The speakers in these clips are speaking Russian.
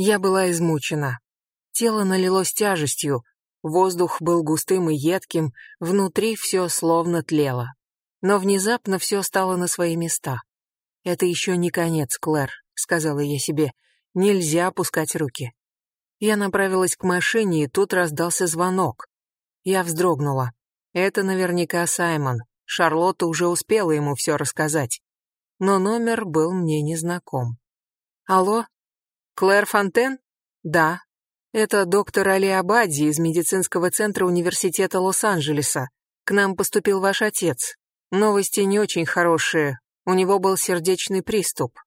Я была измучена. Тело налилось тяжестью, воздух был густым и едким, внутри все словно тлело. Но внезапно все стало на свои места. «Это еще не конец, Клэр», — сказала я себе. «Нельзя опускать руки». Я направилась к машине, и тут раздался звонок. Я вздрогнула. Это наверняка Саймон. Шарлотта уже успела ему все рассказать. Но номер был мне незнаком. «Алло? Клэр Фонтен?» «Да. Это доктор Али Абади из медицинского центра университета Лос-Анджелеса. К нам поступил ваш отец. Новости не очень хорошие. У него был сердечный приступ.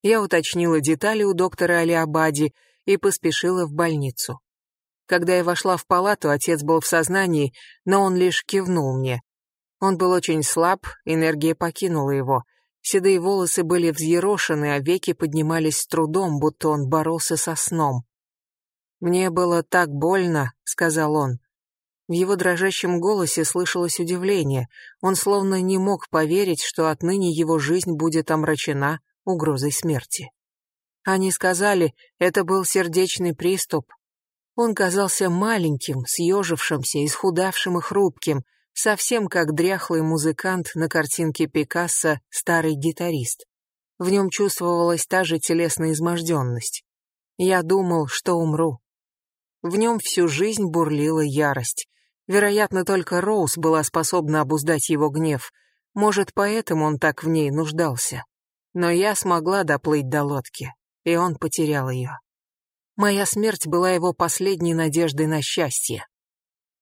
Я уточнила детали у доктора Али Абади и поспешила в больницу. Когда я вошла в палату, отец был в сознании, но он лишь кивнул мне. Он был очень слаб, энергия покинула его. Седые волосы были взъерошены, а веки поднимались с трудом, будто он боролся со сном. «Мне было так больно», — сказал он. В его дрожащем голосе слышалось удивление. Он словно не мог поверить, что отныне его жизнь будет омрачена угрозой смерти. Они сказали, это был сердечный приступ. Он казался маленьким, съежившимся, исхудавшим и хрупким, совсем как дряхлый музыкант на картинке Пикассо «Старый гитарист». В нем чувствовалась та же телесная изможденность. Я думал, что умру. В нем всю жизнь бурлила ярость. Вероятно, только Роуз была способна обуздать его гнев. Может, поэтому он так в ней нуждался. Но я смогла доплыть до лодки, и он потерял ее. Моя смерть была его последней надеждой на счастье.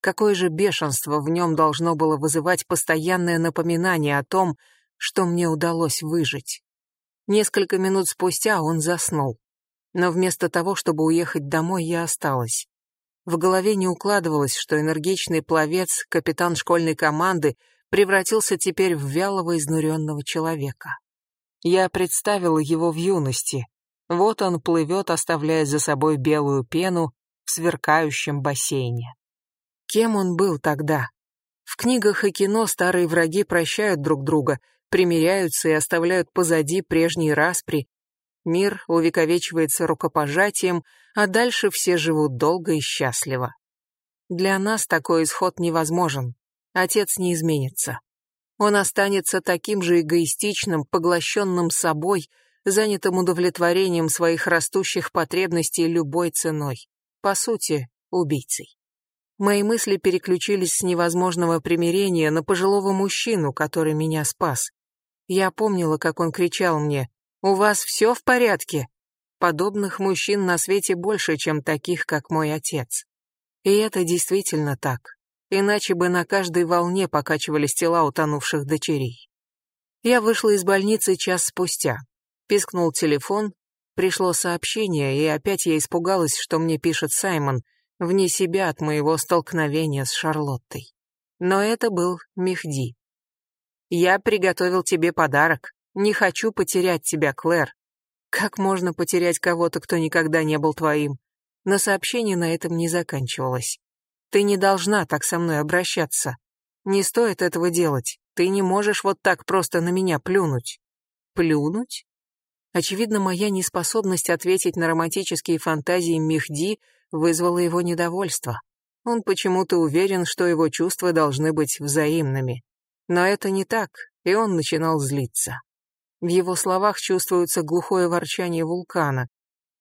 Какое же бешенство в нем должно было вызывать постоянное напоминание о том, что мне удалось выжить. Несколько минут спустя он заснул. Но вместо того, чтобы уехать домой, я осталась. В голове не укладывалось, что энергичный пловец, капитан школьной команды, превратился теперь в вялого изнуренного человека. Я представила его в юности. Вот он плывет, оставляя за собой белую пену в сверкающем бассейне. Кем он был тогда? В книгах и кино старые враги прощают друг друга, примиряются и оставляют позади прежние распри, Мир увековечивается рукопожатием, а дальше все живут долго и счастливо. Для нас такой исход невозможен. Отец не изменится. Он останется таким же эгоистичным, поглощенным собой, занятым удовлетворением своих растущих потребностей любой ценой. По сути, убийцей. Мои мысли переключились с невозможного примирения на пожилого мужчину, который меня спас. Я помнила, как он кричал мне у вас все в порядке? Подобных мужчин на свете больше, чем таких, как мой отец. И это действительно так. Иначе бы на каждой волне покачивались тела утонувших дочерей. Я вышла из больницы час спустя. Пискнул телефон, пришло сообщение, и опять я испугалась, что мне пишет Саймон, вне себя от моего столкновения с Шарлоттой. Но это был Мехди. «Я приготовил тебе подарок», не хочу потерять тебя, Клэр. Как можно потерять кого-то, кто никогда не был твоим? Но сообщение на этом не заканчивалось. Ты не должна так со мной обращаться. Не стоит этого делать. Ты не можешь вот так просто на меня плюнуть. Плюнуть? Очевидно, моя неспособность ответить на романтические фантазии Мехди вызвала его недовольство. Он почему-то уверен, что его чувства должны быть взаимными. Но это не так, и он начинал злиться. В его словах чувствуется глухое ворчание вулкана.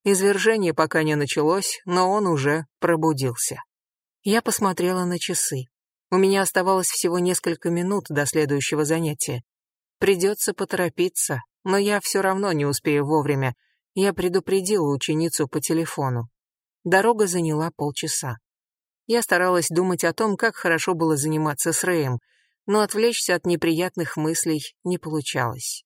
Извержение пока не началось, но он уже пробудился. Я посмотрела на часы. У меня оставалось всего несколько минут до следующего занятия. Придется поторопиться, но я все равно не успею вовремя. Я предупредила ученицу по телефону. Дорога заняла полчаса. Я старалась думать о том, как хорошо было заниматься с Рэем, но отвлечься от неприятных мыслей не получалось.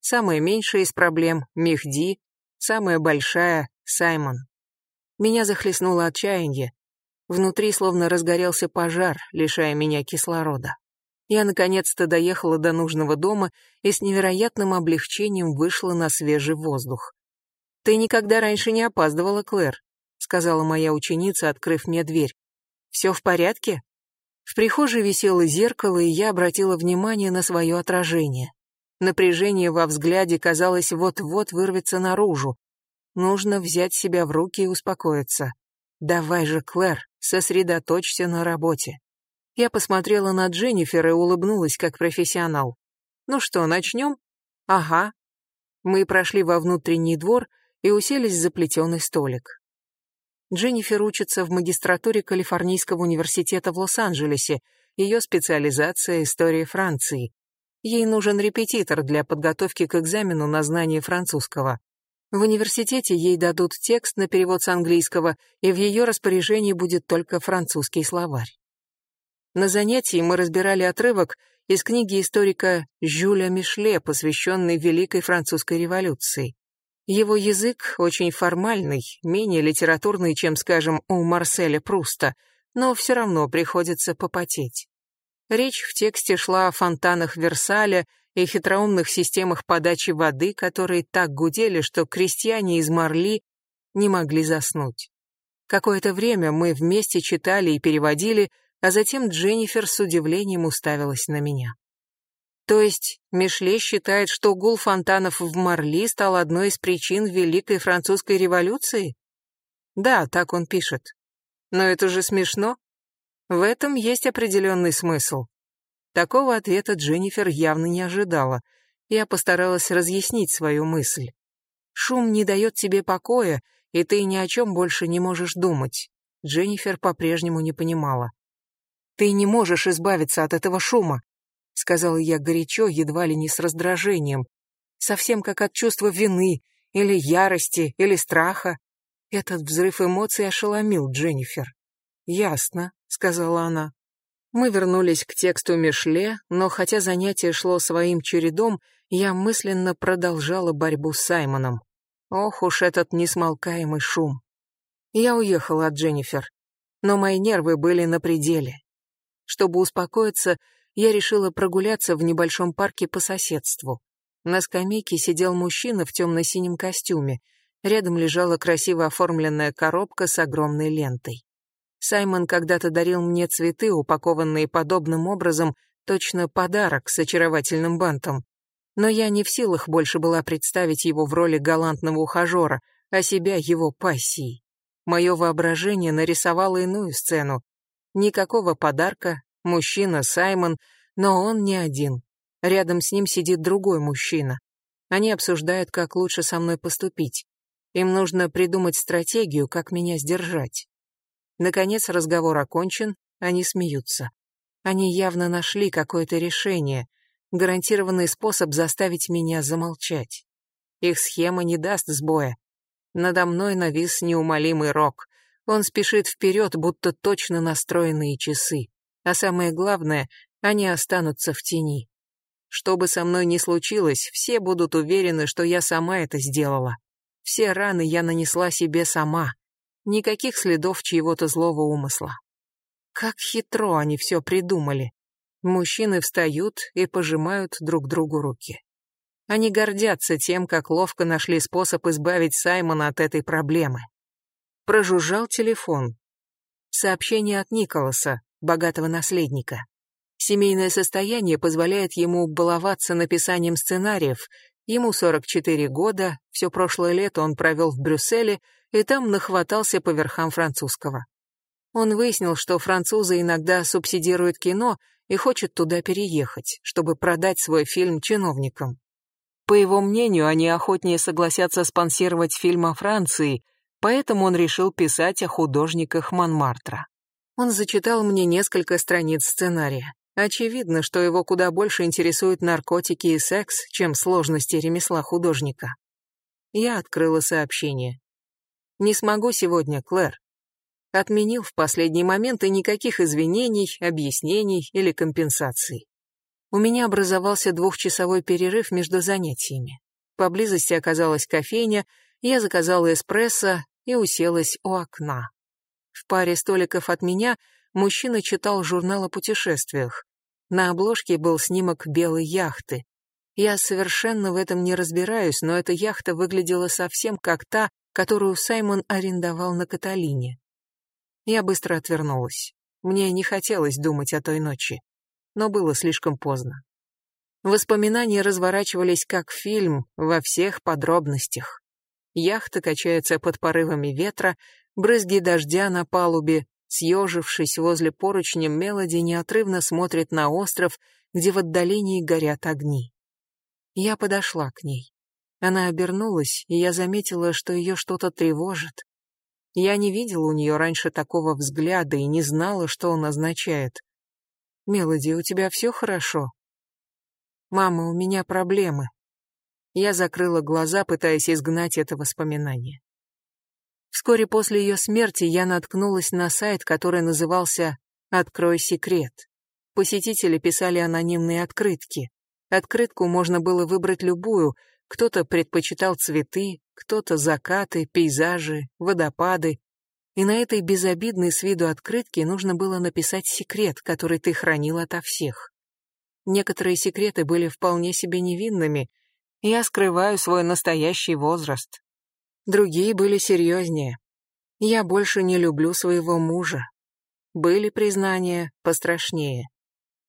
Самая меньшая из проблем — Мехди, самая большая — Саймон. Меня захлестнуло отчаяние. Внутри словно разгорелся пожар, лишая меня кислорода. Я наконец-то доехала до нужного дома и с невероятным облегчением вышла на свежий воздух. «Ты никогда раньше не опаздывала, Клэр», — сказала моя ученица, открыв мне дверь. «Все в порядке?» В прихожей висело зеркало, и я обратила внимание на свое отражение. Напряжение во взгляде, казалось, вот-вот вырвется наружу. нужно взять себя в руки и успокоиться. Давай же, Клэр, сосредоточься на работе. Я посмотрела на Дженнифер и улыбнулась как профессионал. Ну что, начнем? Ага. Мы прошли во внутренний двор и уселись за плетеный столик. Дженнифер учится в магистратуре Калифорнийского университета в Лос-Анджелесе. Ее специализация — история Франции. Ей нужен репетитор для подготовки к экзамену на знание французского. В университете ей дадут текст на перевод с английского, и в ее распоряжении будет только французский словарь. На занятии мы разбирали отрывок из книги историка Жюля Мишле, посвященной Великой Французской революции. Его язык очень формальный, менее литературный, чем, скажем, у Марселя Пруста, но все равно приходится попотеть. Речь в тексте шла о фонтанах Версаля и хитроумных системах подачи воды, которые так гудели, что крестьяне из Марли не могли заснуть. Какое-то время мы вместе читали и переводили, а затем Дженнифер с удивлением уставилась на меня. То есть Мишле считает, что гул фонтанов в Марли стал одной из причин Великой Французской революции? Да, так он пишет. Но это же смешно. В этом есть определенный смысл. Такого ответа Дженнифер явно не ожидала. Я постаралась разъяснить свою мысль. Шум не дает тебе покоя, и ты ни о чем больше не можешь думать. Дженнифер по-прежнему не понимала. Ты не можешь избавиться от этого шума, сказала я горячо, едва ли не с раздражением, совсем как от чувства вины или ярости или страха. Этот взрыв эмоций ошеломил Дженнифер. «Ясно», — сказала она. Мы вернулись к тексту Мишле, но хотя занятие шло своим чередом, я мысленно продолжала борьбу с Саймоном. Ох уж этот несмолкаемый шум. Я уехала от Дженнифер, но мои нервы были на пределе. Чтобы успокоиться, я решила прогуляться в небольшом парке по соседству. На скамейке сидел мужчина в темно-синем костюме. Рядом лежала красиво оформленная коробка с огромной лентой. Саймон когда-то дарил мне цветы, упакованные подобным образом, точно подарок с очаровательным бантом. Но я не в силах больше была представить его в роли галантного ухажера, а себя его пассией. Мое воображение нарисовало иную сцену. Никакого подарка, Мужчина Саймон, но он не один. Рядом с ним сидит другой мужчина. Они обсуждают, как лучше со мной поступить. Им нужно придумать стратегию, как меня сдержать. Наконец разговор окончен, они смеются. Они явно нашли какое-то решение, гарантированный способ заставить меня замолчать. Их схема не даст сбоя. Надо мной навис неумолимый рок. Он спешит вперед, будто точно настроенные часы. А самое главное, они останутся в тени. Что бы со мной ни случилось, все будут уверены, что я сама это сделала. Все раны я нанесла себе сама. Никаких следов чьего-то злого умысла. Как хитро они все придумали. Мужчины встают и пожимают друг другу руки. Они гордятся тем, как ловко нашли способ избавить Саймона от этой проблемы. Прожужжал телефон. Сообщение от Николаса, богатого наследника. Семейное состояние позволяет ему баловаться написанием сценариев. Ему 44 года, все прошлое лето он провел в Брюсселе и там нахватался по верхам французского. Он выяснил, что французы иногда субсидируют кино и хочет туда переехать, чтобы продать свой фильм чиновникам. По его мнению, они охотнее согласятся спонсировать фильм о Франции, поэтому он решил писать о художниках Монмартра. Он зачитал мне несколько страниц сценария. Очевидно, что его куда больше интересуют наркотики и секс, чем сложности ремесла художника. Я открыла сообщение. «Не смогу сегодня, Клэр». Отменил в последний момент и никаких извинений, объяснений или компенсаций. У меня образовался двухчасовой перерыв между занятиями. Поблизости оказалась кофейня, я заказала эспрессо и уселась у окна. В паре столиков от меня мужчина читал журнал о путешествиях. На обложке был снимок белой яхты. Я совершенно в этом не разбираюсь, но эта яхта выглядела совсем как та, которую Саймон арендовал на Каталине. Я быстро отвернулась. Мне не хотелось думать о той ночи, но было слишком поздно. Воспоминания разворачивались как фильм во всех подробностях. Яхта качается под порывами ветра, брызги дождя на палубе, съежившись возле поручня, Мелоди неотрывно смотрит на остров, где в отдалении горят огни. Я подошла к ней. Она обернулась, и я заметила, что ее что-то тревожит. Я не видела у нее раньше такого взгляда и не знала, что он означает. «Мелоди, у тебя все хорошо?» «Мама, у меня проблемы». Я закрыла глаза, пытаясь изгнать это воспоминание. Вскоре после ее смерти я наткнулась на сайт, который назывался «Открой секрет». Посетители писали анонимные открытки. Открытку можно было выбрать любую, кто-то предпочитал цветы, кто-то закаты, пейзажи, водопады. И на этой безобидной с виду открытке нужно было написать секрет, который ты хранил ото всех. Некоторые секреты были вполне себе невинными. Я скрываю свой настоящий возраст. Другие были серьезнее. Я больше не люблю своего мужа. Были признания пострашнее.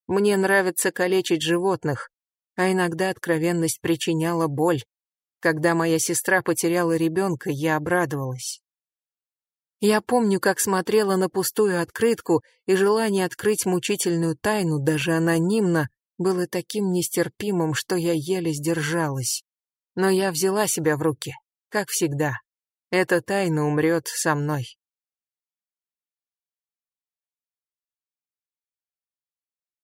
Мне нравится калечить животных, а иногда откровенность причиняла боль. Когда моя сестра потеряла ребенка, я обрадовалась. Я помню, как смотрела на пустую открытку, и желание открыть мучительную тайну, даже анонимно, было таким нестерпимым, что я еле сдержалась. Но я взяла себя в руки, как всегда. Эта тайна умрет со мной.